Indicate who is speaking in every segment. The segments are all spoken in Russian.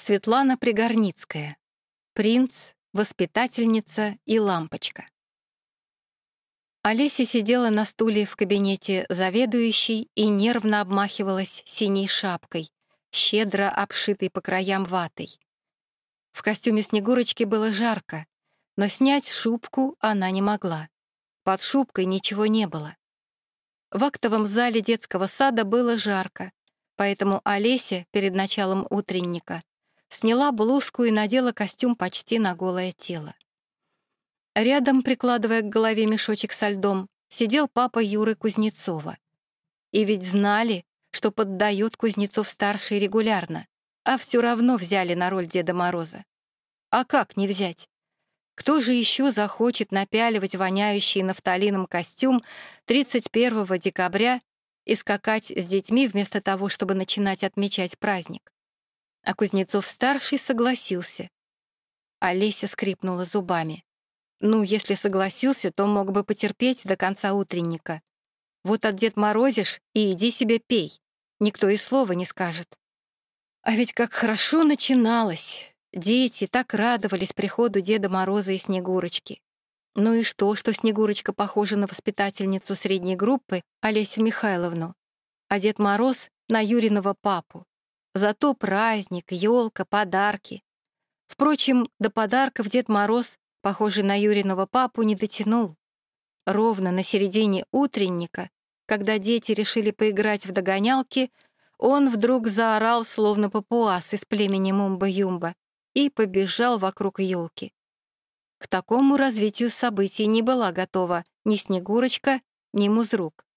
Speaker 1: Светлана Пригорницкая. Принц, воспитательница и лампочка. Олеся сидела на стуле в кабинете заведующей и нервно обмахивалась синей шапкой, щедро обшитой по краям ватой. В костюме Снегурочки было жарко, но снять шубку она не могла. Под шубкой ничего не было. В актовом зале детского сада было жарко, поэтому Олеся перед началом утренника сняла блузку и надела костюм почти на голое тело. Рядом, прикладывая к голове мешочек со льдом, сидел папа Юры Кузнецова. И ведь знали, что поддает Кузнецов-старший регулярно, а все равно взяли на роль Деда Мороза. А как не взять? Кто же еще захочет напяливать воняющий нафталином костюм 31 декабря и скакать с детьми вместо того, чтобы начинать отмечать праздник? А Кузнецов-старший согласился. Олеся скрипнула зубами. Ну, если согласился, то мог бы потерпеть до конца утренника. Вот от Дед Морозишь и иди себе пей. Никто и слова не скажет. А ведь как хорошо начиналось. Дети так радовались приходу Деда Мороза и Снегурочки. Ну и что, что Снегурочка похожа на воспитательницу средней группы Олесю Михайловну, а Дед Мороз — на Юриного папу. Зато праздник, елка, подарки. Впрочем, до подарков Дед Мороз, похожий на Юриного папу, не дотянул. Ровно на середине утренника, когда дети решили поиграть в догонялки, он вдруг заорал, словно папуас из племени Мумба-Юмба, и побежал вокруг елки. К такому развитию событий не была готова ни Снегурочка, ни Музрук.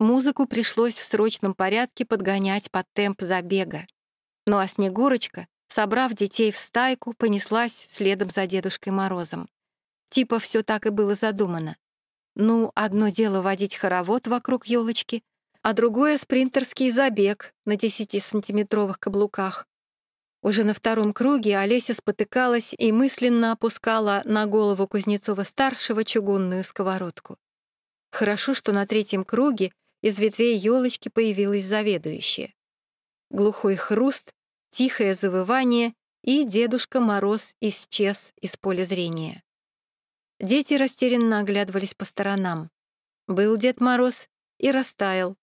Speaker 1: Музыку пришлось в срочном порядке подгонять под темп забега. Ну а Снегурочка, собрав детей в стайку, понеслась следом за Дедушкой Морозом. Типа все так и было задумано. Ну, одно дело водить хоровод вокруг елочки, а другое — спринтерский забег на 10-сантиметровых каблуках. Уже на втором круге Олеся спотыкалась и мысленно опускала на голову Кузнецова-старшего чугунную сковородку. Хорошо, что на третьем круге из ветвей елочки появилась заведующая. Глухой хруст, тихое завывание, и Дедушка Мороз исчез из поля зрения. Дети растерянно оглядывались по сторонам. Был Дед Мороз и растаял.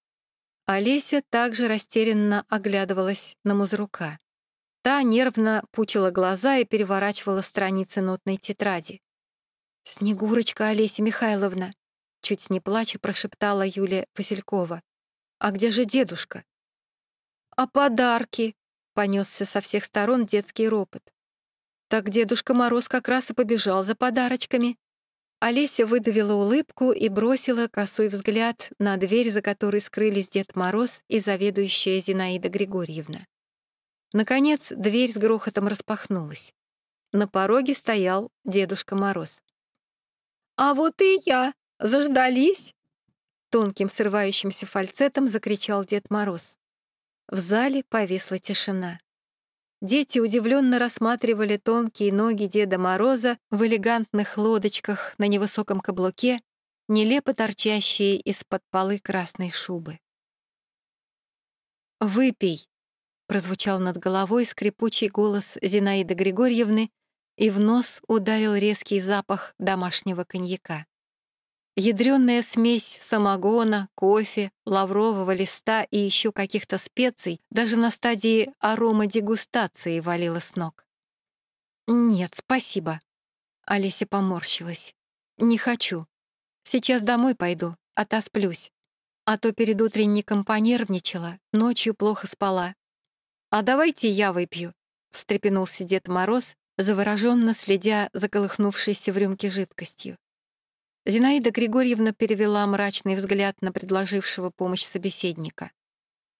Speaker 1: Олеся также растерянно оглядывалась на Музрука. Та нервно пучила глаза и переворачивала страницы нотной тетради. «Снегурочка Олеся Михайловна, Чуть не плача прошептала Юлия Василькова. «А где же дедушка?» «А подарки?» — понесся со всех сторон детский ропот. Так Дедушка Мороз как раз и побежал за подарочками. Олеся выдавила улыбку и бросила косой взгляд на дверь, за которой скрылись Дед Мороз и заведующая Зинаида Григорьевна. Наконец, дверь с грохотом распахнулась. На пороге стоял Дедушка Мороз. «А вот и я!» Заждались?» Тонким срывающимся фальцетом закричал Дед Мороз. В зале повисла тишина. Дети удивленно рассматривали тонкие ноги Деда Мороза в элегантных лодочках на невысоком каблуке, нелепо торчащие из-под полы красной шубы. «Выпей!» — прозвучал над головой скрипучий голос Зинаиды Григорьевны, и в нос ударил резкий запах домашнего коньяка. Ядрёная смесь самогона, кофе, лаврового листа и еще каких-то специй даже на стадии аромадегустации валила с ног. «Нет, спасибо», — Олеся поморщилась. «Не хочу. Сейчас домой пойду, отосплюсь. А то перед утренником понервничала, ночью плохо спала. А давайте я выпью», — встрепенулся Дед Мороз, завороженно следя за колыхнувшейся в рюмке жидкостью. Зинаида Григорьевна перевела мрачный взгляд на предложившего помощь собеседника.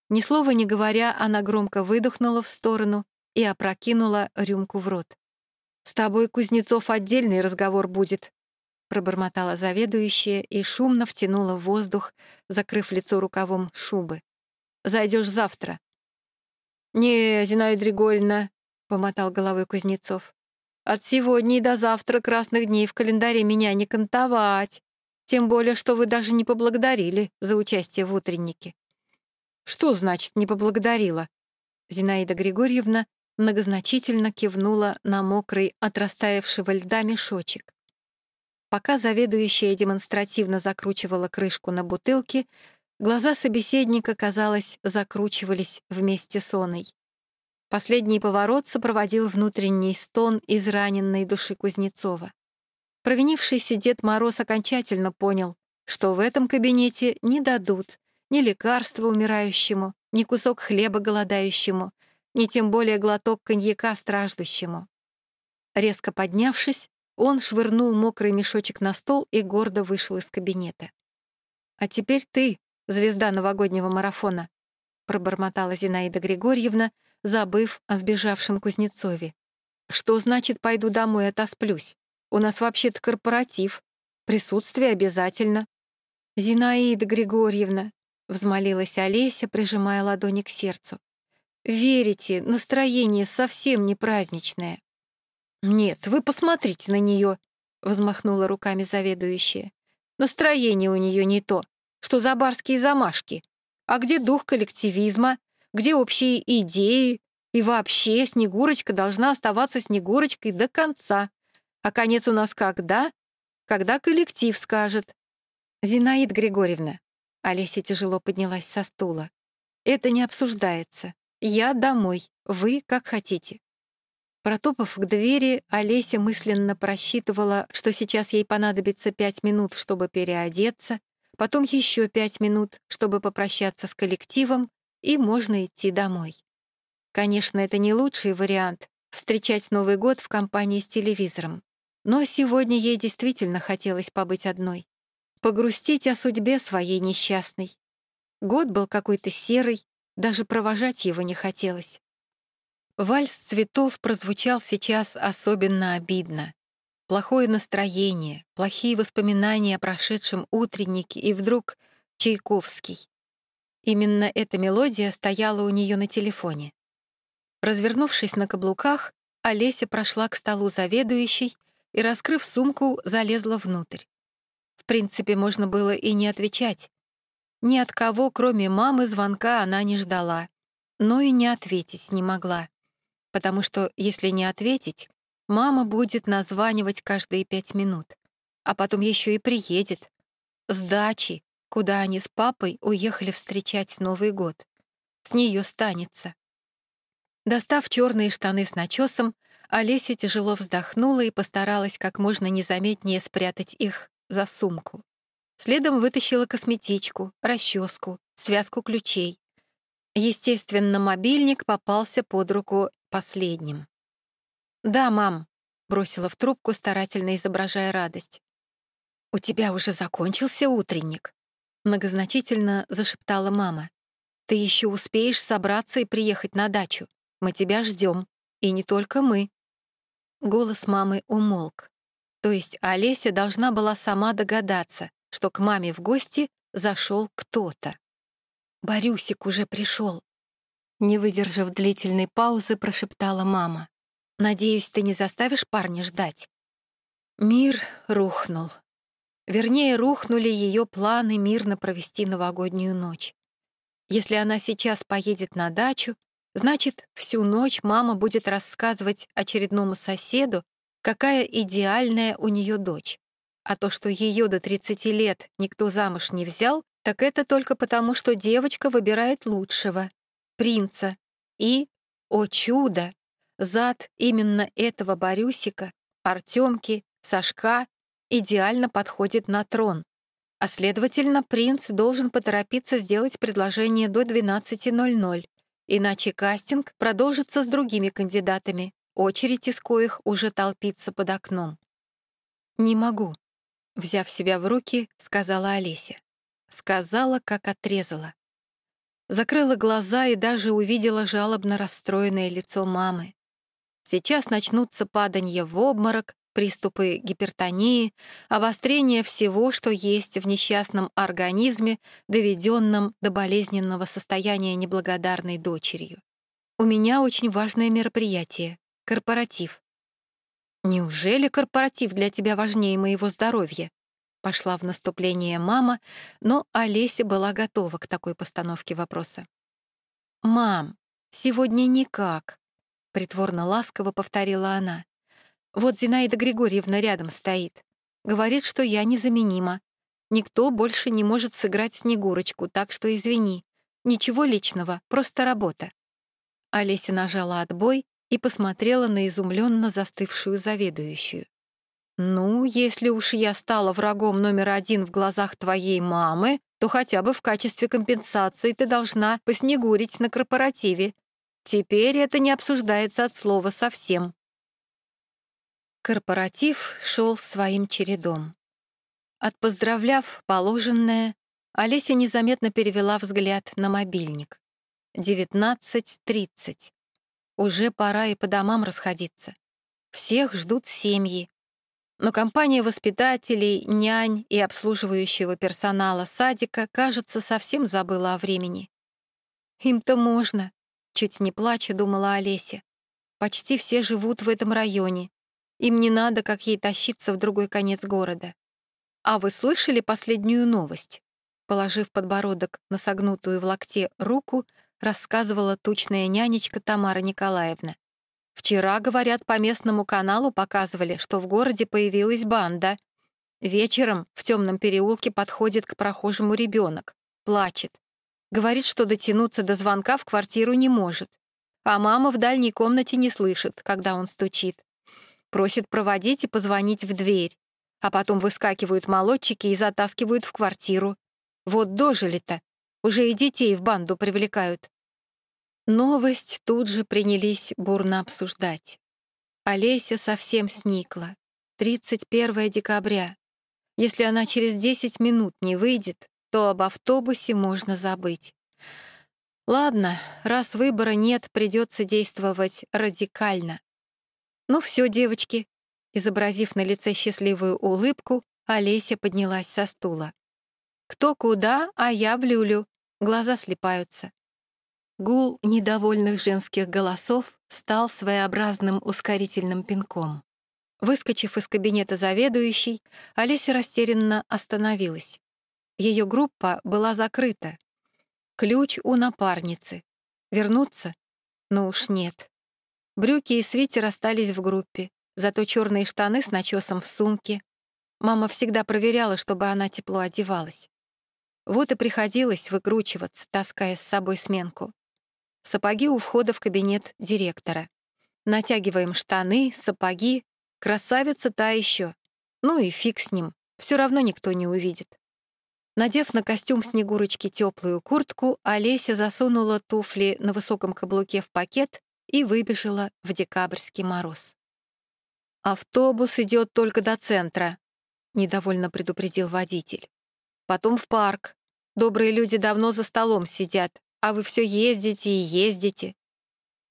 Speaker 1: Ни слова не говоря, она громко выдохнула в сторону и опрокинула рюмку в рот. «С тобой, Кузнецов, отдельный разговор будет», пробормотала заведующая и шумно втянула в воздух, закрыв лицо рукавом шубы. «Зайдешь завтра». «Не, Зинаида Григорьевна», — помотал головой Кузнецов. От сегодня и до завтра красных дней в календаре меня не кантовать. Тем более, что вы даже не поблагодарили за участие в утреннике. Что значит «не поблагодарила»? Зинаида Григорьевна многозначительно кивнула на мокрый от растаявшего льда мешочек. Пока заведующая демонстративно закручивала крышку на бутылке, глаза собеседника, казалось, закручивались вместе с оной. Последний поворот сопроводил внутренний стон израненной души Кузнецова. Провинившийся Дед Мороз окончательно понял, что в этом кабинете не дадут ни лекарства умирающему, ни кусок хлеба голодающему, ни тем более глоток коньяка страждущему. Резко поднявшись, он швырнул мокрый мешочек на стол и гордо вышел из кабинета. «А теперь ты, звезда новогоднего марафона», пробормотала Зинаида Григорьевна, забыв о сбежавшем Кузнецове. «Что значит пойду домой отосплюсь? У нас вообще-то корпоратив. Присутствие обязательно». «Зинаида Григорьевна», — взмолилась Олеся, прижимая ладони к сердцу. «Верите, настроение совсем не праздничное». «Нет, вы посмотрите на нее», — взмахнула руками заведующая. «Настроение у нее не то, что за барские замашки. А где дух коллективизма? Где общие идеи, и вообще Снегурочка должна оставаться Снегурочкой до конца. А конец у нас когда? Когда коллектив скажет. Зинаид Григорьевна. Олеся тяжело поднялась со стула. Это не обсуждается. Я домой, вы как хотите. Протопав к двери, Олеся мысленно просчитывала, что сейчас ей понадобится пять минут, чтобы переодеться, потом еще пять минут, чтобы попрощаться с коллективом, и можно идти домой. Конечно, это не лучший вариант — встречать Новый год в компании с телевизором. Но сегодня ей действительно хотелось побыть одной. Погрустить о судьбе своей несчастной. Год был какой-то серый, даже провожать его не хотелось. Вальс цветов прозвучал сейчас особенно обидно. Плохое настроение, плохие воспоминания о прошедшем утреннике и вдруг Чайковский. Именно эта мелодия стояла у нее на телефоне. Развернувшись на каблуках, Олеся прошла к столу заведующей и, раскрыв сумку, залезла внутрь. В принципе, можно было и не отвечать. Ни от кого, кроме мамы, звонка она не ждала, но и не ответить не могла. Потому что, если не ответить, мама будет названивать каждые пять минут, а потом еще и приедет. С дачи, куда они с папой уехали встречать Новый год. С нее станется. Достав черные штаны с начесом, Олеся тяжело вздохнула и постаралась как можно незаметнее спрятать их за сумку. Следом вытащила косметичку, расческу, связку ключей. Естественно, мобильник попался под руку последним. «Да, мам», — бросила в трубку, старательно изображая радость. «У тебя уже закончился утренник?» Многозначительно зашептала мама. «Ты еще успеешь собраться и приехать на дачу. Мы тебя ждем. И не только мы». Голос мамы умолк. То есть Олеся должна была сама догадаться, что к маме в гости зашел кто-то. «Борюсик уже пришел», — не выдержав длительной паузы, прошептала мама. «Надеюсь, ты не заставишь парня ждать?» Мир рухнул. Вернее, рухнули ее планы мирно провести новогоднюю ночь. Если она сейчас поедет на дачу, значит, всю ночь мама будет рассказывать очередному соседу, какая идеальная у нее дочь. А то, что ее до 30 лет никто замуж не взял, так это только потому, что девочка выбирает лучшего, принца. И, о чудо, зад именно этого Борюсика, Артемки, Сашка идеально подходит на трон, а следовательно, принц должен поторопиться сделать предложение до 12.00, иначе кастинг продолжится с другими кандидатами, очередь из коих уже толпится под окном. «Не могу», — взяв себя в руки, сказала Олеся. Сказала, как отрезала. Закрыла глаза и даже увидела жалобно расстроенное лицо мамы. Сейчас начнутся паданья в обморок, приступы гипертонии, обострение всего, что есть в несчастном организме, доведенном до болезненного состояния неблагодарной дочерью. У меня очень важное мероприятие — корпоратив. «Неужели корпоратив для тебя важнее моего здоровья?» Пошла в наступление мама, но Олеся была готова к такой постановке вопроса. «Мам, сегодня никак», — притворно ласково повторила она. «Вот Зинаида Григорьевна рядом стоит. Говорит, что я незаменима. Никто больше не может сыграть Снегурочку, так что извини. Ничего личного, просто работа». Олеся нажала отбой и посмотрела на изумленно застывшую заведующую. «Ну, если уж я стала врагом номер один в глазах твоей мамы, то хотя бы в качестве компенсации ты должна поснегурить на корпоративе. Теперь это не обсуждается от слова совсем». Корпоратив шел своим чередом. Отпоздравляв положенное, Олеся незаметно перевела взгляд на мобильник. 19.30. Уже пора и по домам расходиться. Всех ждут семьи. Но компания воспитателей, нянь и обслуживающего персонала садика, кажется, совсем забыла о времени. «Им-то можно», — чуть не плача думала Олеся. «Почти все живут в этом районе. Им не надо, как ей тащиться в другой конец города». «А вы слышали последнюю новость?» Положив подбородок на согнутую в локте руку, рассказывала тучная нянечка Тамара Николаевна. Вчера, говорят, по местному каналу показывали, что в городе появилась банда. Вечером в темном переулке подходит к прохожему ребенок, плачет. Говорит, что дотянуться до звонка в квартиру не может. А мама в дальней комнате не слышит, когда он стучит. Просит проводить и позвонить в дверь. А потом выскакивают молодчики и затаскивают в квартиру. Вот дожили-то. Уже и детей в банду привлекают. Новость тут же принялись бурно обсуждать. Олеся совсем сникла. 31 декабря. Если она через 10 минут не выйдет, то об автобусе можно забыть. Ладно, раз выбора нет, придется действовать радикально. Ну все, девочки. Изобразив на лице счастливую улыбку, Олеся поднялась со стула. Кто куда, а я в люлю. Глаза слепаются. Гул недовольных женских голосов стал своеобразным ускорительным пинком. Выскочив из кабинета заведующей, Олеся растерянно остановилась. Ее группа была закрыта. Ключ у напарницы. Вернуться? Ну уж нет. Брюки и свитер остались в группе, зато черные штаны с начесом в сумке. Мама всегда проверяла, чтобы она тепло одевалась. Вот и приходилось выкручиваться, таская с собой сменку. Сапоги у входа в кабинет директора. Натягиваем штаны, сапоги. Красавица та еще. Ну и фиг с ним, все равно никто не увидит. Надев на костюм Снегурочки теплую куртку, Олеся засунула туфли на высоком каблуке в пакет и выбежала в декабрьский мороз. «Автобус идет только до центра», — недовольно предупредил водитель. «Потом в парк. Добрые люди давно за столом сидят, а вы все ездите и ездите».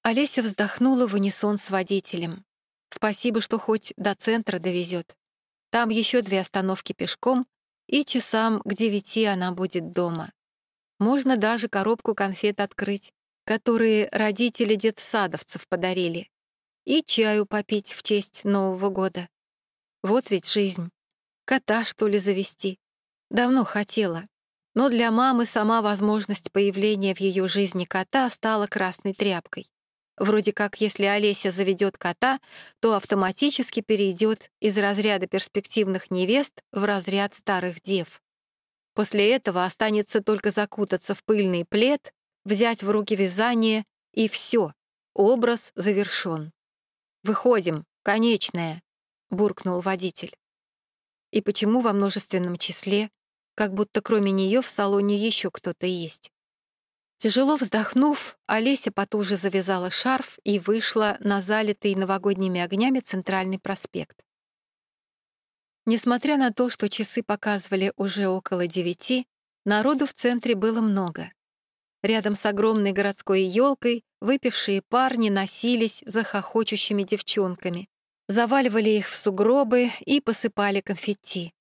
Speaker 1: Олеся вздохнула в унисон с водителем. Спасибо, что хоть до центра довезет. Там еще две остановки пешком, и часам к девяти она будет дома. Можно даже коробку конфет открыть, которые родители детсадовцев подарили, и чаю попить в честь Нового года. Вот ведь жизнь. Кота, что ли, завести? Давно хотела. Но для мамы сама возможность появления в ее жизни кота стала красной тряпкой. Вроде как, если Олеся заведет кота, то автоматически перейдет из разряда перспективных невест в разряд старых дев. После этого останется только закутаться в пыльный плед, взять в руки вязание, и все, образ завершен. «Выходим, конечная», — буркнул водитель. И почему во множественном числе? как будто кроме нее в салоне еще кто-то есть. Тяжело вздохнув, Олеся потуже завязала шарф и вышла на залитый новогодними огнями центральный проспект. Несмотря на то, что часы показывали уже около девяти, народу в центре было много. Рядом с огромной городской елкой выпившие парни носились за хохочущими девчонками, заваливали их в сугробы и посыпали конфетти.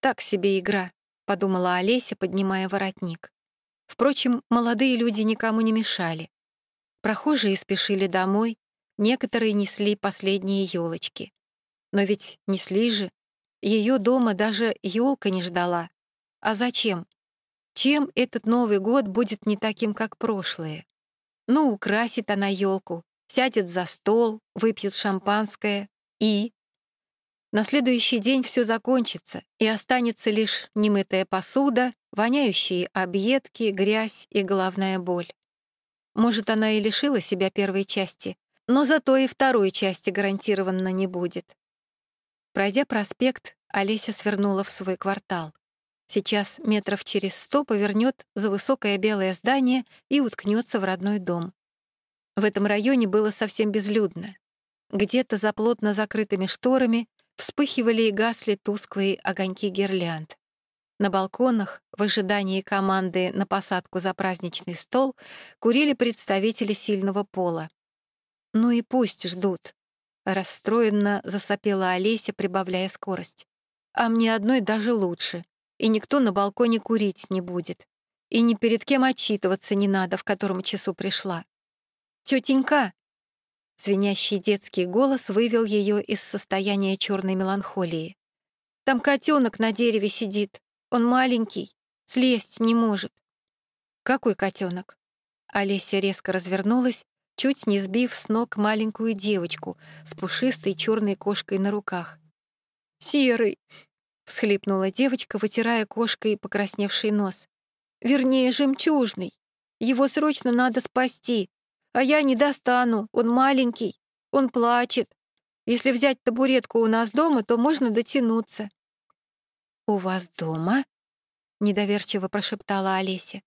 Speaker 1: Так себе игра. — подумала Олеся, поднимая воротник. Впрочем, молодые люди никому не мешали. Прохожие спешили домой, некоторые несли последние елочки. Но ведь несли же. Ее дома даже елка не ждала. А зачем? Чем этот Новый год будет не таким, как прошлые? Ну, украсит она елку, сядет за стол, выпьет шампанское и... На следующий день все закончится, и останется лишь немытая посуда, воняющие объедки, грязь и головная боль. Может, она и лишила себя первой части, но зато и второй части гарантированно не будет. Пройдя проспект, Олеся свернула в свой квартал. Сейчас метров через сто повернет за высокое белое здание и уткнется в родной дом. В этом районе было совсем безлюдно. Где-то за плотно закрытыми шторами вспыхивали и гасли тусклые огоньки гирлянд. На балконах, в ожидании команды на посадку за праздничный стол, курили представители сильного пола. «Ну и пусть ждут», — расстроенно засопела Олеся, прибавляя скорость. «А мне одной даже лучше и никто на балконе курить не будет. И ни перед кем отчитываться не надо, в котором часу пришла. «Тетенька!» Звенящий детский голос вывел ее из состояния черной меланхолии. «Там котенок на дереве сидит. Он маленький, слезть не может». «Какой котенок?» Олеся резко развернулась, чуть не сбив с ног маленькую девочку с пушистой черной кошкой на руках. «Серый, — всхлипнула девочка, вытирая кошкой покрасневший нос. «Вернее, жемчужный. Его срочно надо спасти. А я не достану, он маленький, он плачет. Если взять табуретку у нас дома, то можно дотянуться». «У вас дома?» — недоверчиво прошептала Олеся.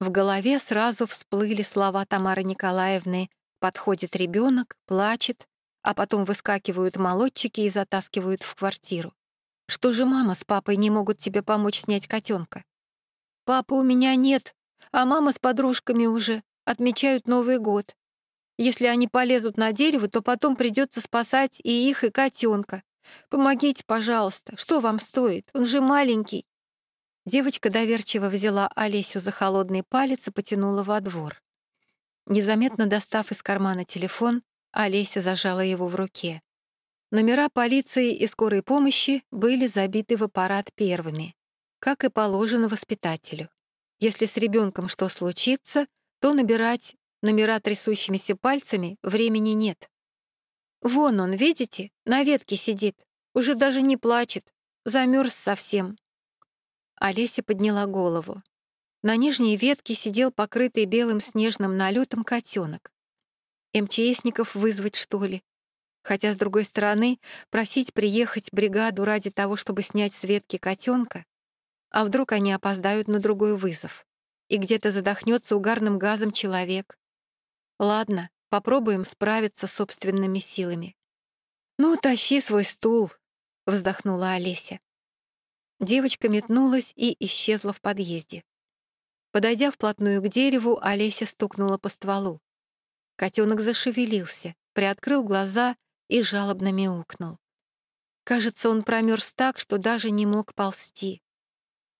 Speaker 1: В голове сразу всплыли слова Тамары Николаевны «Подходит ребенок, плачет», а потом выскакивают молодчики и затаскивают в квартиру. Что же мама с папой не могут тебе помочь снять котенка? Папы у меня нет, а мама с подружками уже отмечают Новый год. Если они полезут на дерево, то потом придется спасать и их, и котенка. Помогите, пожалуйста, что вам стоит? Он же маленький. Девочка доверчиво взяла Олесю за холодный палец и потянула во двор. Незаметно достав из кармана телефон, Олеся зажала его в руке. Номера полиции и скорой помощи были забиты в аппарат первыми, как и положено воспитателю. Если с ребенком что случится, то набирать номера трясущимися пальцами времени нет. Вон он, видите, на ветке сидит, уже даже не плачет, замерз совсем. Олеся подняла голову. На нижней ветке сидел покрытый белым снежным налетом котенок. МЧСников вызвать, что ли? Хотя, с другой стороны, просить приехать бригаду ради того, чтобы снять с ветки котенка, а вдруг они опоздают на другой вызов, и где-то задохнется угарным газом человек. Ладно, попробуем справиться собственными силами. «Ну, тащи свой стул», — вздохнула Олеся. Девочка метнулась и исчезла в подъезде. Подойдя вплотную к дереву, Олеся стукнула по стволу. Котенок зашевелился, приоткрыл глаза и жалобно мяукнул. Кажется, он промерз так, что даже не мог ползти.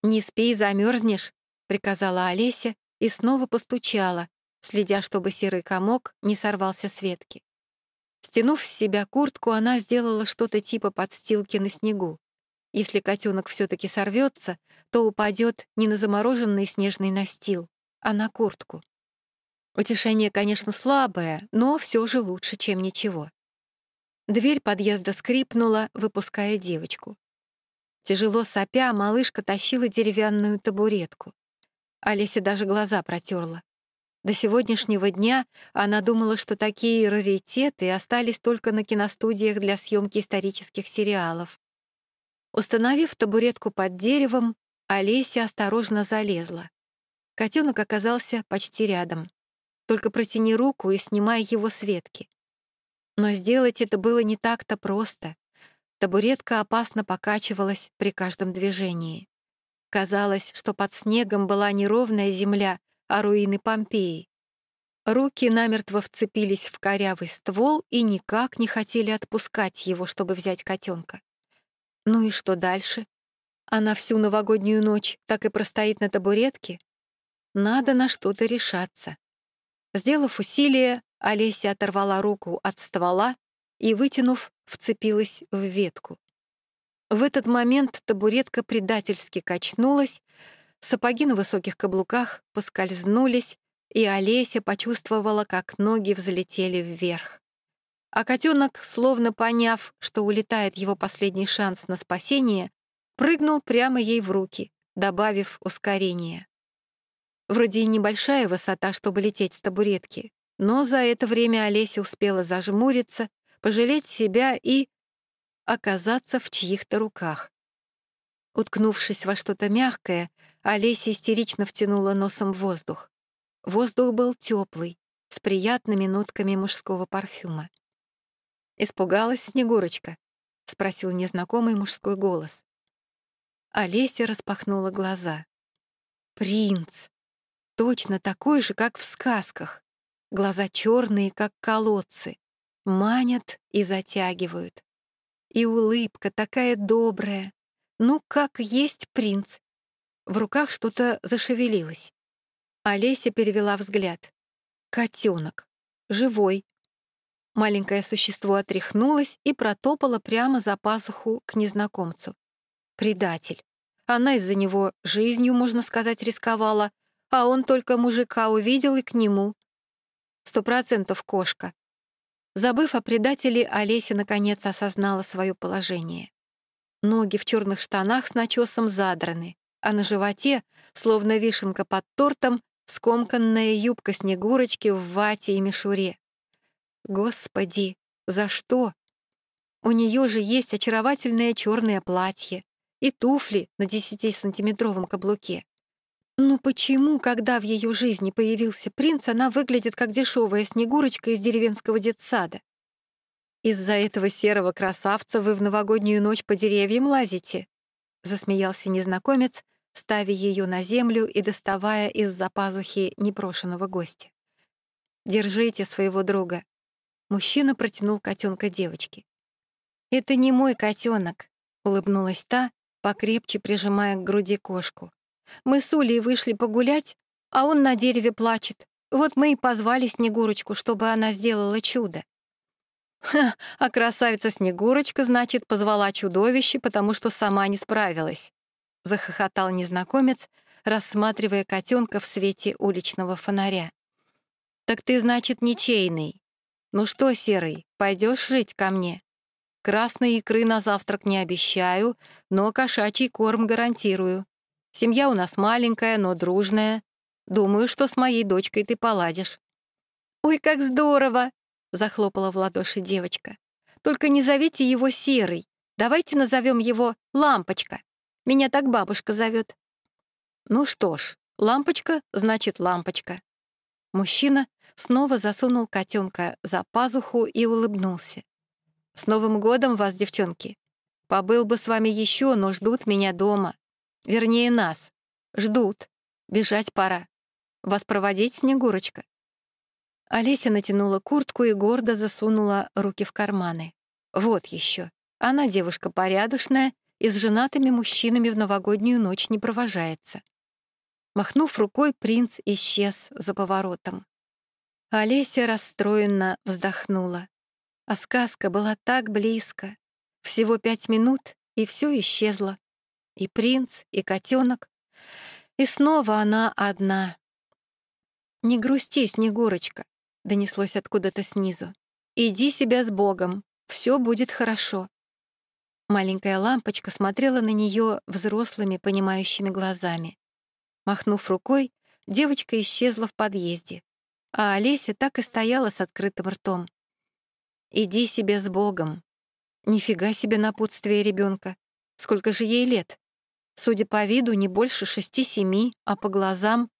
Speaker 1: «Не спи, замерзнешь», — приказала Олеся и снова постучала, следя, чтобы серый комок не сорвался с ветки. Стянув с себя куртку, она сделала что-то типа подстилки на снегу. Если котенок все-таки сорвется, то упадет не на замороженный снежный настил, а на куртку. Утешение, конечно, слабое, но все же лучше, чем ничего. Дверь подъезда скрипнула, выпуская девочку. Тяжело сопя, малышка тащила деревянную табуретку. Олеся даже глаза протерла. До сегодняшнего дня она думала, что такие раритеты остались только на киностудиях для съемки исторических сериалов. Установив табуретку под деревом, Олеся осторожно залезла. Котенок оказался почти рядом. Только протяни руку и снимай его с ветки. Но сделать это было не так-то просто. Табуретка опасно покачивалась при каждом движении. Казалось, что под снегом была не ровная земля, а руины Помпеи. Руки намертво вцепились в корявый ствол и никак не хотели отпускать его, чтобы взять котенка. Ну и что дальше? Она всю новогоднюю ночь так и простоит на табуретке? Надо на что-то решаться. Сделав усилие, Олеся оторвала руку от ствола и, вытянув, вцепилась в ветку. В этот момент табуретка предательски качнулась, сапоги на высоких каблуках поскользнулись, и Олеся почувствовала, как ноги взлетели вверх. А котенок, словно поняв, что улетает его последний шанс на спасение, прыгнул прямо ей в руки, добавив ускорение. Вроде и небольшая высота, чтобы лететь с табуретки, но за это время Олеся успела зажмуриться, пожалеть себя и оказаться в чьих-то руках. Уткнувшись во что-то мягкое, Олеся истерично втянула носом воздух. Воздух был теплый, с приятными нотками мужского парфюма. «Испугалась Снегурочка?» — спросил незнакомый мужской голос. Олеся распахнула глаза. «Принц! Точно такой же, как в сказках. Глаза черные, как колодцы. Манят и затягивают. И улыбка такая добрая. Ну, как есть принц. В руках что-то зашевелилось. Олеся перевела взгляд. Котенок. Живой. Маленькое существо отряхнулось и протопало прямо за пазуху к незнакомцу. Предатель. Она из-за него жизнью, можно сказать, рисковала, а он только мужика увидел и к нему. Сто процентов кошка. Забыв о предателе, Олеся наконец осознала свое положение. Ноги в черных штанах с начесом задраны, а на животе, словно вишенка под тортом, скомканная юбка Снегурочки в вате и мишуре. Господи, за что? У нее же есть очаровательное черное платье и туфли на десятисантиметровом каблуке. Ну почему, когда в ее жизни появился принц, она выглядит как дешевая снегурочка из деревенского детсада? Из-за этого серого красавца вы в новогоднюю ночь по деревьям лазите? Засмеялся незнакомец, ставя ее на землю и доставая из-за пазухи непрошенного гостя. «Держите своего друга». Мужчина протянул котенка девочке. «Это не мой котенок», — улыбнулась та, покрепче прижимая к груди кошку. «Мы с Улей вышли погулять, а он на дереве плачет. Вот мы и позвали Снегурочку, чтобы она сделала чудо». «Ха, а красавица Снегурочка, значит, позвала чудовище, потому что сама не справилась», — захохотал незнакомец, рассматривая котенка в свете уличного фонаря. «Так ты, значит, ничейный. Ну что, Серый, пойдешь жить ко мне? Красной икры на завтрак не обещаю, но кошачий корм гарантирую. Семья у нас маленькая, но дружная. Думаю, что с моей дочкой ты поладишь». «Ой, как здорово!» — захлопала в ладоши девочка. «Только не зовите его Серый. Давайте назовем его Лампочка. Меня так бабушка зовет». «Ну что ж, лампочка значит лампочка». Мужчина снова засунул котенка за пазуху и улыбнулся. «С Новым годом вас, девчонки! Побыл бы с вами еще, но ждут меня дома. Вернее, нас. Ждут. Бежать пора. Вас проводить, Снегурочка?» Олеся натянула куртку и гордо засунула руки в карманы. «Вот еще. Она девушка порядочная и с женатыми мужчинами в новогоднюю ночь не провожается. Махнув рукой, принц исчез за поворотом. Олеся расстроенно вздохнула. А сказка была так близко. Всего пять минут, и все исчезло. И принц, и котенок. И снова она одна. «Не грусти, Снегурочка», — донеслось откуда-то снизу. «Иди себя с Богом, все будет хорошо». Маленькая лампочка смотрела на нее взрослыми, понимающими глазами. Махнув рукой, девочка исчезла в подъезде, а Олеся так и стояла с открытым ртом. «Иди себе с Богом». Нифига себе напутствие ребенка. Сколько же ей лет? Судя по виду, не больше шести-семи, а по глазам...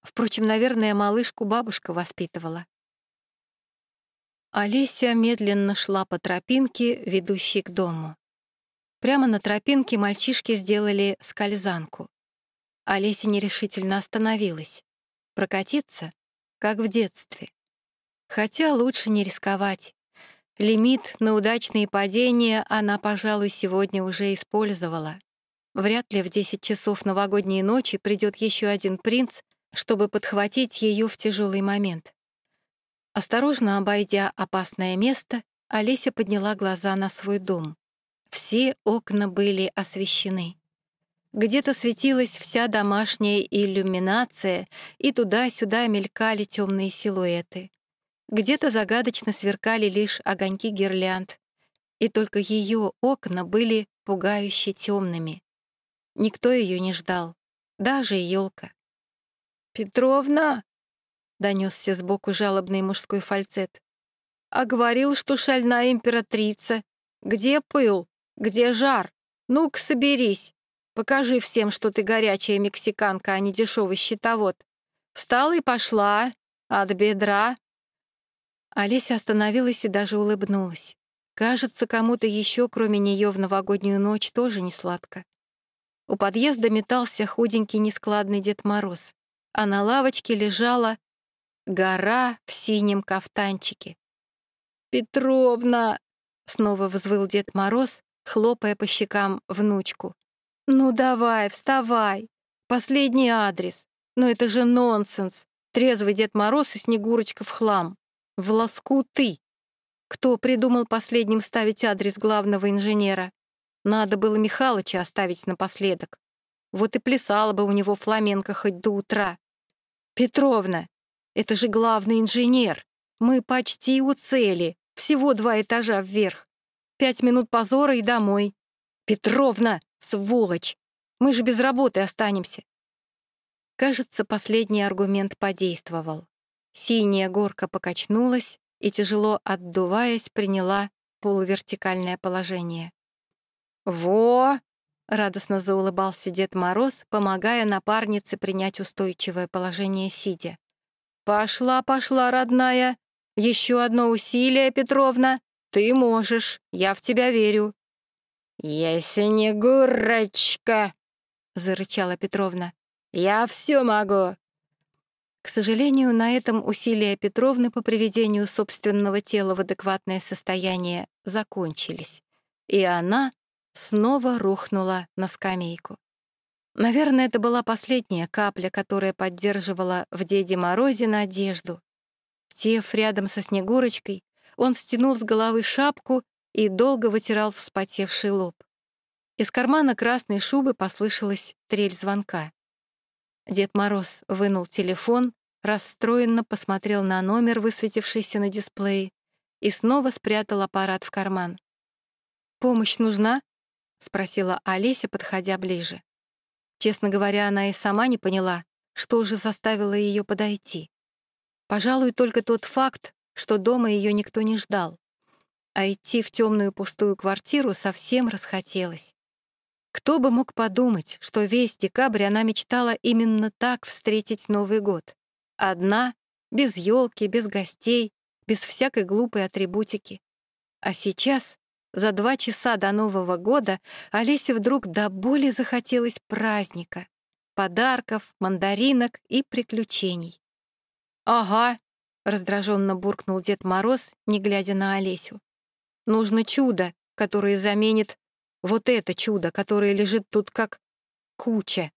Speaker 1: Впрочем, наверное, малышку бабушка воспитывала. Олеся медленно шла по тропинке, ведущей к дому. Прямо на тропинке мальчишки сделали скользанку. Олеся нерешительно остановилась. Прокатиться, как в детстве. Хотя лучше не рисковать. Лимит на удачные падения она, пожалуй, сегодня уже использовала. Вряд ли в 10 часов новогодней ночи придет еще один принц, чтобы подхватить ее в тяжелый момент. Осторожно обойдя опасное место, Олеся подняла глаза на свой дом. Все окна были освещены. Где-то светилась вся домашняя иллюминация, и туда-сюда мелькали темные силуэты. Где-то загадочно сверкали лишь огоньки гирлянд, и только ее окна были пугающе темными. Никто ее не ждал, даже елка. «Петровна!» — донесся сбоку жалобный мужской фальцет. «А говорил, что шальная императрица. Где пыл? Где жар? Ну-ка, соберись. Покажи всем, что ты горячая мексиканка, а не дешевый щитовод. Встала и пошла. От бедра». Олеся остановилась и даже улыбнулась. Кажется, кому-то еще, кроме нее, в новогоднюю ночь тоже не сладко. У подъезда метался худенький нескладный Дед Мороз, а на лавочке лежала гора в синем кафтанчике. «Петровна!» — снова взвыл Дед Мороз, хлопая по щекам внучку. «Ну давай, вставай! Последний адрес! Но это же нонсенс! Трезвый Дед Мороз и Снегурочка в хлам! В лоску ты!» Кто придумал последним ставить адрес главного инженера? Надо было Михалыча оставить напоследок. Вот и плясала бы у него фламенко хоть до утра. «Петровна, это же главный инженер. Мы почти у цели. Всего два этажа вверх. Пять минут позора и домой. Петровна, сволочь! Мы же без работы останемся». Кажется, последний аргумент подействовал. Синяя горка покачнулась, и, тяжело отдуваясь, приняла полувертикальное положение. «Во!» — радостно заулыбался Дед Мороз, помогая напарнице принять устойчивое положение сидя. «Пошла, пошла, родная! Еще одно усилие, Петровна! Ты можешь, я в тебя верю!» «Я Снегурочка!» — зарычала Петровна. «Я все могу! К сожалению, на этом усилия Петровны по приведению собственного тела в адекватное состояние закончились, и она снова рухнула на скамейку. Наверное, это была последняя капля, которая поддерживала в Деде Морозе надежду. Сев рядом со Снегурочкой, он стянул с головы шапку и долго вытирал вспотевший лоб. Из кармана красной шубы послышалась трель звонка. Дед Мороз вынул телефон, расстроенно посмотрел на номер, высветившийся на дисплее, и снова спрятал аппарат в карман. «Помощь нужна?» — спросила Олеся, подходя ближе. Честно говоря, она и сама не поняла, что же заставило ее подойти. Пожалуй, только тот факт, что дома ее никто не ждал. А идти в темную пустую квартиру совсем расхотелось. Кто бы мог подумать, что весь декабрь она мечтала именно так встретить Новый год. Одна, без елки, без гостей, без всякой глупой атрибутики. А сейчас, за два часа до Нового года, Олесе вдруг до боли захотелось праздника, подарков, мандаринок и приключений. «Ага», — раздраженно буркнул Дед Мороз, не глядя на Олесю. «Нужно чудо, которое заменит вот это чудо, которое лежит тут как куча.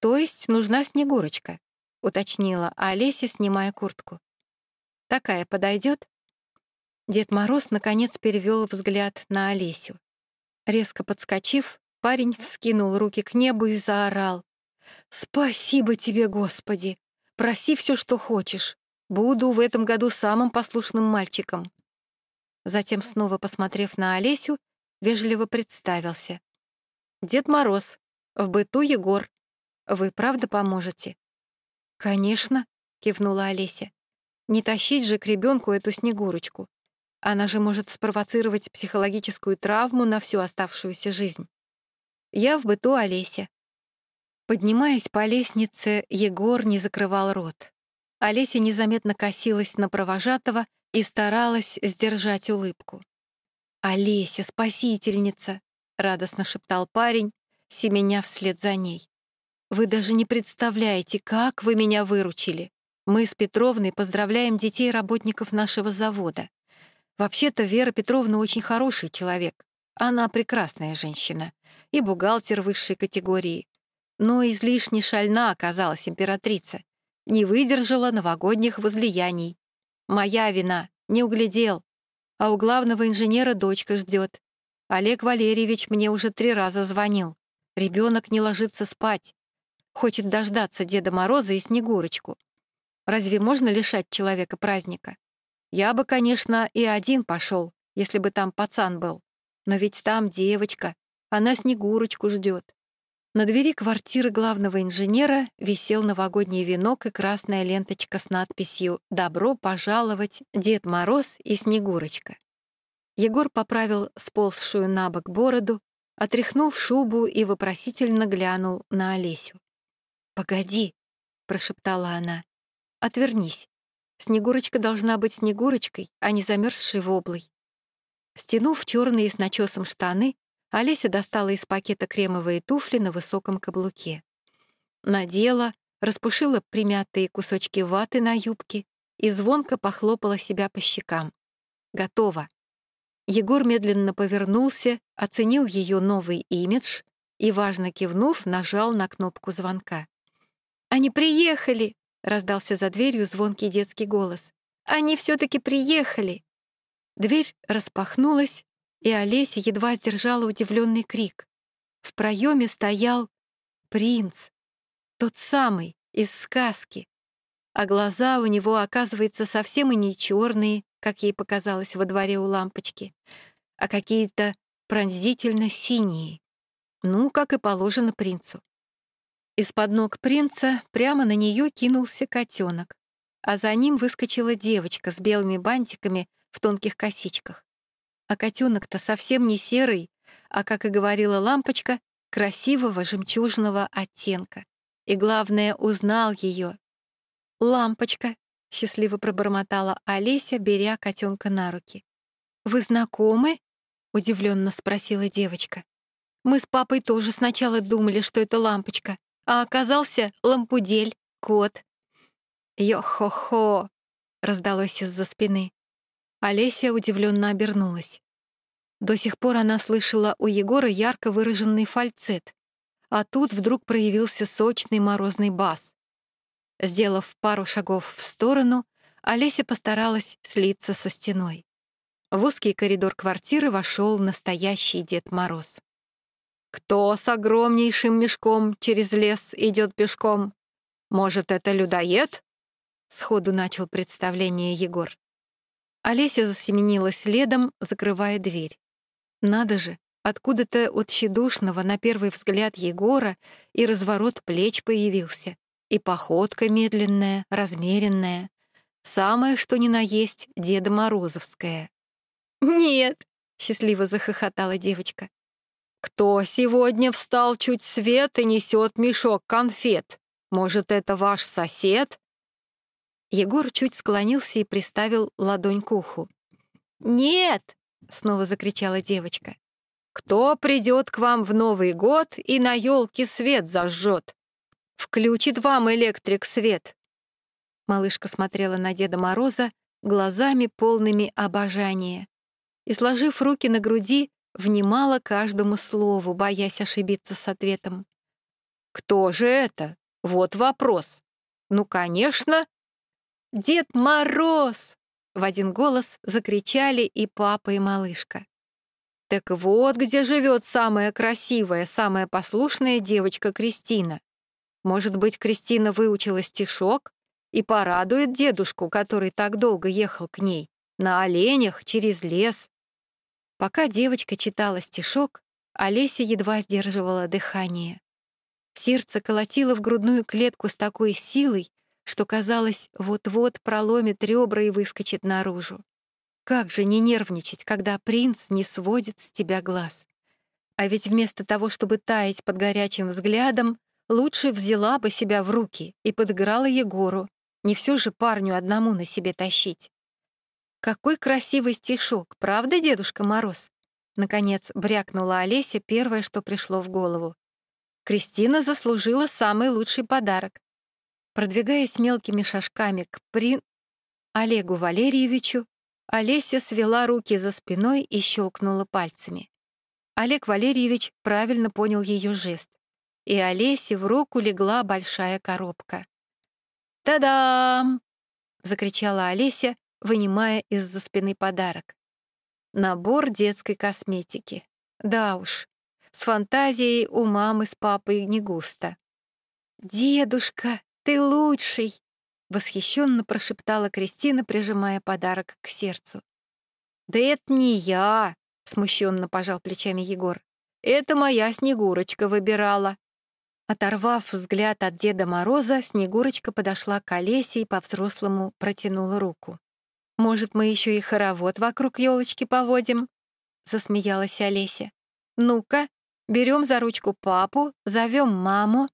Speaker 1: То есть нужна Снегурочка, уточнила Олеся, снимая куртку. Такая подойдет? Дед Мороз наконец перевел взгляд на Олесю. Резко подскочив, парень вскинул руки к небу и заорал. «Спасибо тебе, Господи! Проси все, что хочешь. Буду в этом году самым послушным мальчиком». Затем, снова посмотрев на Олесю, вежливо представился. «Дед Мороз, в быту Егор. Вы правда поможете?» «Конечно», — кивнула Олеся. «Не тащить же к ребенку эту снегурочку. Она же может спровоцировать психологическую травму на всю оставшуюся жизнь. Я в быту Олеся». Поднимаясь по лестнице, Егор не закрывал рот. Олеся незаметно косилась на провожатого и старалась сдержать улыбку. «Олеся, спасительница!» — радостно шептал парень, семеня вслед за ней. «Вы даже не представляете, как вы меня выручили. Мы с Петровной поздравляем детей работников нашего завода. Вообще-то Вера Петровна очень хороший человек. Она прекрасная женщина и бухгалтер высшей категории. Но излишне шальна оказалась императрица. Не выдержала новогодних возлияний. Моя вина, не углядел. А у главного инженера дочка ждет. Олег Валерьевич мне уже три раза звонил. Ребенок не ложится спать. Хочет дождаться Деда Мороза и Снегурочку. Разве можно лишать человека праздника? Я бы, конечно, и один пошел, если бы там пацан был. Но ведь там девочка, она Снегурочку ждет. На двери квартиры главного инженера висел новогодний венок и красная ленточка с надписью «Добро пожаловать, Дед Мороз и Снегурочка». Егор поправил сползшую на бок бороду, отряхнул шубу и вопросительно глянул на Олесю. «Погоди», — прошептала она, — «отвернись. Снегурочка должна быть Снегурочкой, а не замерзшей воблой». Стянув черные с начесом штаны, Олеся достала из пакета кремовые туфли на высоком каблуке. Надела, распушила примятые кусочки ваты на юбке и звонко похлопала себя по щекам. Готово. Егор медленно повернулся, оценил ее новый имидж и, важно кивнув, нажал на кнопку звонка. «Они приехали!» — раздался за дверью звонкий детский голос. «Они все-таки приехали!» Дверь распахнулась, и Олеся едва сдержала удивленный крик. В проеме стоял принц, тот самый из сказки. А глаза у него, оказывается, совсем и не черные, как ей показалось во дворе у лампочки, а какие-то пронзительно синие. Ну, как и положено принцу. Из-под ног принца прямо на нее кинулся котенок, а за ним выскочила девочка с белыми бантиками в тонких косичках. А котенок-то совсем не серый, а, как и говорила лампочка, красивого жемчужного оттенка. И, главное, узнал ее. «Лампочка», — счастливо пробормотала Олеся, беря котенка на руки. «Вы знакомы?» — удивленно спросила девочка. «Мы с папой тоже сначала думали, что это лампочка, а оказался лампудель, кот». «Йо-хо-хо!» — раздалось из-за спины. Олеся удивленно обернулась. До сих пор она слышала у Егора ярко выраженный фальцет, а тут вдруг проявился сочный морозный бас. Сделав пару шагов в сторону, Олеся постаралась слиться со стеной. В узкий коридор квартиры вошел настоящий Дед Мороз. «Кто с огромнейшим мешком через лес идет пешком? Может, это людоед?» Сходу начал представление Егор. Олеся засеменила следом, закрывая дверь. Надо же, откуда-то от щедушного на первый взгляд Егора и разворот плеч появился, и походка медленная, размеренная. Самое, что ни на есть, Деда Морозовская. «Нет!» — счастливо захохотала девочка. «Кто сегодня встал чуть свет и несет мешок конфет? Может, это ваш сосед?» Егор чуть склонился и приставил ладонь к уху. «Нет!» — снова закричала девочка. «Кто придет к вам в Новый год и на елке свет зажжет? Включит вам электрик свет!» Малышка смотрела на Деда Мороза глазами полными обожания и, сложив руки на груди, внимала каждому слову, боясь ошибиться с ответом. «Кто же это? Вот вопрос. Ну, конечно, «Дед Мороз!» — в один голос закричали и папа, и малышка. Так вот, где живет самая красивая, самая послушная девочка Кристина. Может быть, Кристина выучила стишок и порадует дедушку, который так долго ехал к ней, на оленях через лес. Пока девочка читала стишок, Олеся едва сдерживала дыхание. Сердце колотило в грудную клетку с такой силой, что, казалось, вот-вот проломит ребра и выскочит наружу. Как же не нервничать, когда принц не сводит с тебя глаз? А ведь вместо того, чтобы таять под горячим взглядом, лучше взяла бы себя в руки и подыграла Егору. Не все же парню одному на себе тащить. Какой красивый стишок, правда, Дедушка Мороз? Наконец брякнула Олеся первое, что пришло в голову. Кристина заслужила самый лучший подарок. Продвигаясь мелкими шажками к при... Олегу Валерьевичу, Олеся свела руки за спиной и щелкнула пальцами. Олег Валерьевич правильно понял ее жест, и Олесе в руку легла большая коробка. «Та-дам!» — закричала Олеся, вынимая из-за спины подарок. Набор детской косметики. Да уж, С фантазией у мамы с папой не густо. «Дедушка, ты лучший!» — восхищенно прошептала Кристина, прижимая подарок к сердцу. «Да это не я!» — смущенно пожал плечами Егор. «Это моя Снегурочка выбирала». Оторвав взгляд от Деда Мороза, Снегурочка подошла к Олесе и по-взрослому протянула руку. «Может, мы еще и хоровод вокруг елочки поводим?» — засмеялась Олеся. «Ну-ка, берем за ручку папу, зовем маму».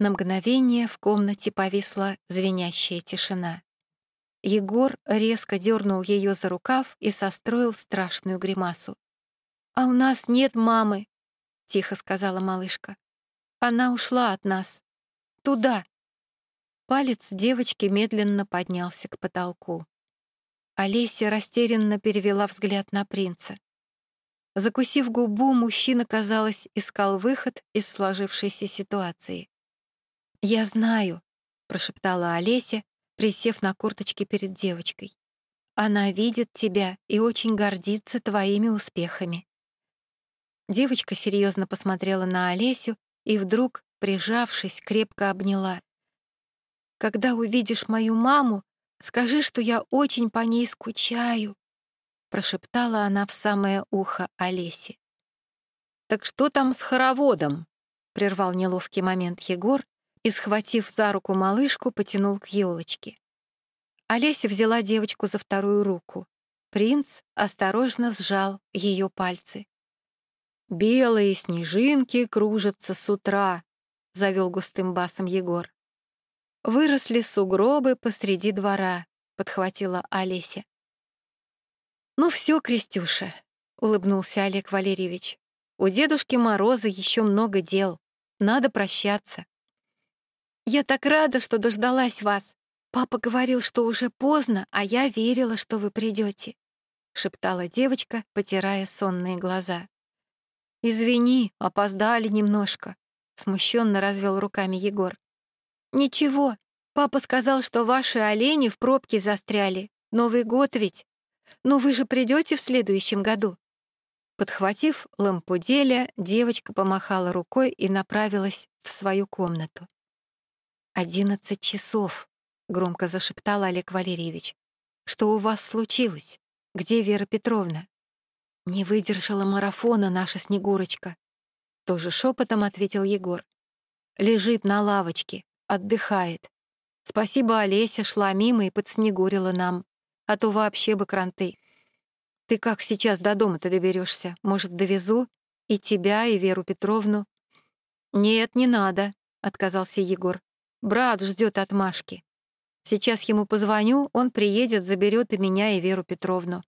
Speaker 1: На мгновение в комнате повисла звенящая тишина. Егор резко дернул ее за рукав и состроил страшную гримасу. «А у нас нет мамы», — тихо сказала малышка. «Она ушла от нас. Туда». Палец девочки медленно поднялся к потолку. Олеся растерянно перевела взгляд на принца. Закусив губу, мужчина, казалось, искал выход из сложившейся ситуации. «Я знаю», — прошептала Олеся, присев на корточки перед девочкой. «Она видит тебя и очень гордится твоими успехами». Девочка серьезно посмотрела на Олесю и вдруг, прижавшись, крепко обняла. «Когда увидишь мою маму, скажи, что я очень по ней скучаю», прошептала она в самое ухо Олесе. «Так что там с хороводом?» — прервал неловкий момент Егор и, схватив за руку малышку, потянул к елочке. Олеся взяла девочку за вторую руку. Принц осторожно сжал ее пальцы. «Белые снежинки кружатся с утра», — завел густым басом Егор. «Выросли сугробы посреди двора», — подхватила Олеся. «Ну все, Крестюша», — улыбнулся Олег Валерьевич. «У Дедушки Мороза еще много дел. Надо прощаться». «Я так рада, что дождалась вас. Папа говорил, что уже поздно, а я верила, что вы придете», — шептала девочка, потирая сонные глаза. «Извини, опоздали немножко», — смущенно развел руками Егор. «Ничего, папа сказал, что ваши олени в пробке застряли. Новый год ведь. Но вы же придете в следующем году». Подхватив лампуделя, девочка помахала рукой и направилась в свою комнату. «Одиннадцать часов», — громко зашептал Олег Валерьевич. «Что у вас случилось? Где Вера Петровна?» «Не выдержала марафона наша Снегурочка», — тоже шепотом ответил Егор. «Лежит на лавочке, отдыхает. Спасибо, Олеся шла мимо и подснегурила нам, а то вообще бы кранты. Ты как сейчас до дома-то доберешься? Может, довезу? И тебя, и Веру Петровну?» «Нет, не надо», — отказался Егор. Брат ждет отмашки. Сейчас ему позвоню, он приедет, заберет и меня, и Веру Петровну.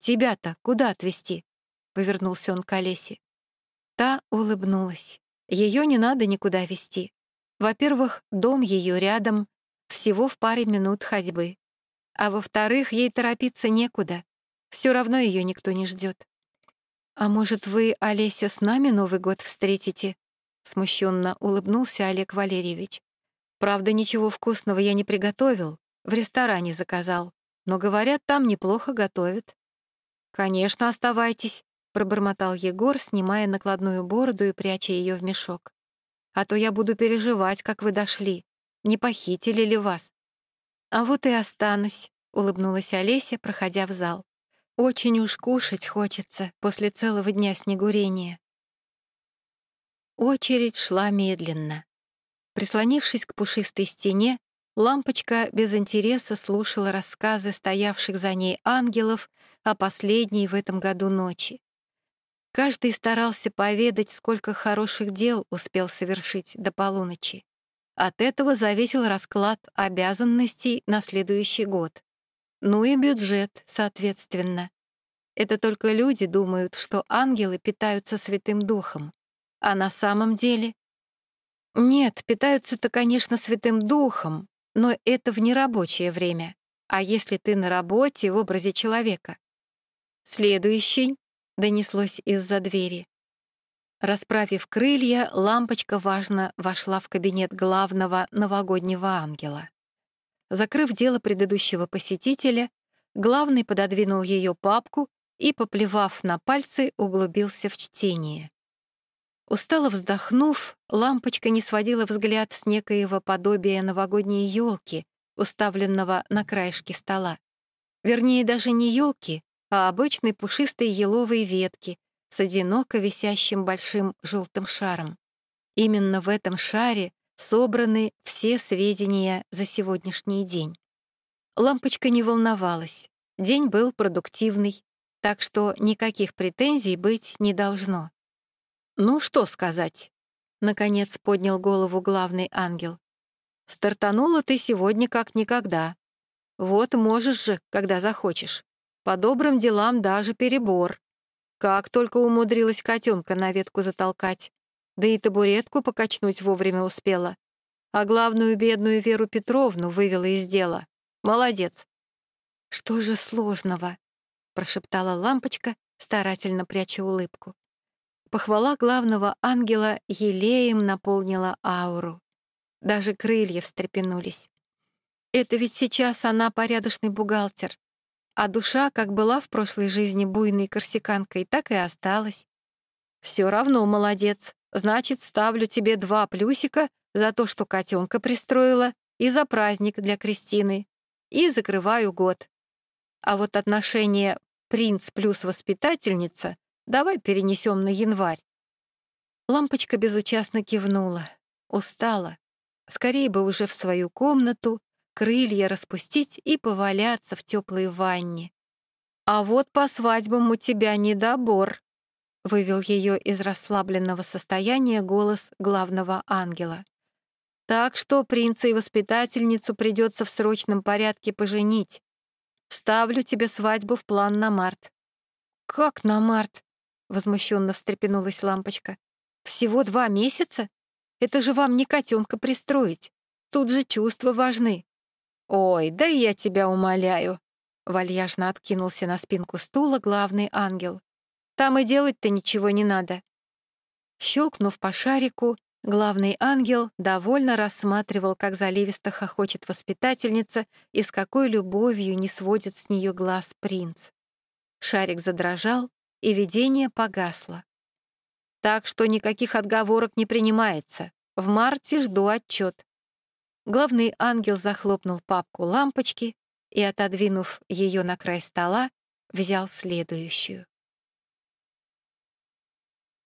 Speaker 1: Тебя-то куда отвезти? Повернулся он к Олесе. Та улыбнулась. Ее не надо никуда везти. Во-первых, дом ее рядом, всего в паре минут ходьбы. А во-вторых, ей торопиться некуда. Все равно ее никто не ждет. «А может, вы, Олеся, с нами Новый год встретите?» Смущенно улыбнулся Олег Валерьевич. Правда, ничего вкусного я не приготовил, в ресторане заказал. Но, говорят, там неплохо готовят. «Конечно, оставайтесь», — пробормотал Егор, снимая накладную бороду и пряча ее в мешок. «А то я буду переживать, как вы дошли. Не похитили ли вас?» «А вот и останусь», — улыбнулась Олеся, проходя в зал. «Очень уж кушать хочется после целого дня снегурения». Очередь шла медленно. Прислонившись к пушистой стене, лампочка без интереса слушала рассказы стоявших за ней ангелов о последней в этом году ночи. Каждый старался поведать, сколько хороших дел успел совершить до полуночи. От этого зависел расклад обязанностей на следующий год. Ну и бюджет, соответственно. Это только люди думают, что ангелы питаются Святым Духом. А на самом деле нет, питаются-то, конечно, Святым Духом, но это в нерабочее время. А если ты на работе в образе человека? Следующий донеслось из-за двери. Расправив крылья, лампочка важно вошла в кабинет главного новогоднего ангела. Закрыв дело предыдущего посетителя, главный пододвинул ее папку и, поплевав на пальцы, углубился в чтение. Устало вздохнув, лампочка не сводила взгляд с некоего подобия новогодней елки, уставленного на краешке стола. Вернее, даже не елки, а обычной пушистой еловой ветки с одиноко висящим большим желтым шаром. Именно в этом шаре собраны все сведения за сегодняшний день. Лампочка не волновалась. День был продуктивный, так что никаких претензий быть не должно. «Ну, что сказать?» — наконец поднял голову главный ангел. «Стартанула ты сегодня как никогда. Вот можешь же, когда захочешь. По добрым делам даже перебор. Как только умудрилась котенка на ветку затолкать. Да и табуретку покачнуть вовремя успела. А главную бедную Веру Петровну вывела из дела. Молодец. «Что же сложного?» — прошептала лампочка, старательно пряча улыбку. Похвала главного ангела елеем наполнила ауру. Даже крылья встрепенулись. Это ведь сейчас она порядочный бухгалтер, а душа, как была в прошлой жизни буйной корсиканкой, так и осталась. Все равно молодец. Значит, ставлю тебе два плюсика за то, что котенка пристроила, и за праздник для Кристины. И закрываю год. А вот отношение принц плюс воспитательница давай перенесем на январь. Лампочка безучастно кивнула. Устала. Скорее бы уже в свою комнату, крылья распустить и поваляться в теплой ванне. «А вот по свадьбам у тебя недобор», — вывел ее из расслабленного состояния голос главного ангела. «Так что принца и воспитательницу придется в срочном порядке поженить. Ставлю тебе свадьбу в план на март». «Как на март?» — возмущенно встрепенулась лампочка. «Всего два месяца? Это же вам не котенка пристроить. Тут же чувства важны». «Ой, да я тебя умоляю», — вальяжно откинулся на спинку стула главный ангел. «Там и делать-то ничего не надо». Щелкнув по шарику, главный ангел довольно рассматривал, как заливисто хохочет воспитательница и с какой любовью не сводит с нее глаз принц. Шарик задрожал, и видение погасло. Так что никаких отговорок не принимается. В марте жду отчет. Главный ангел захлопнул папку лампочки и, отодвинув ее на край стола, взял следующую.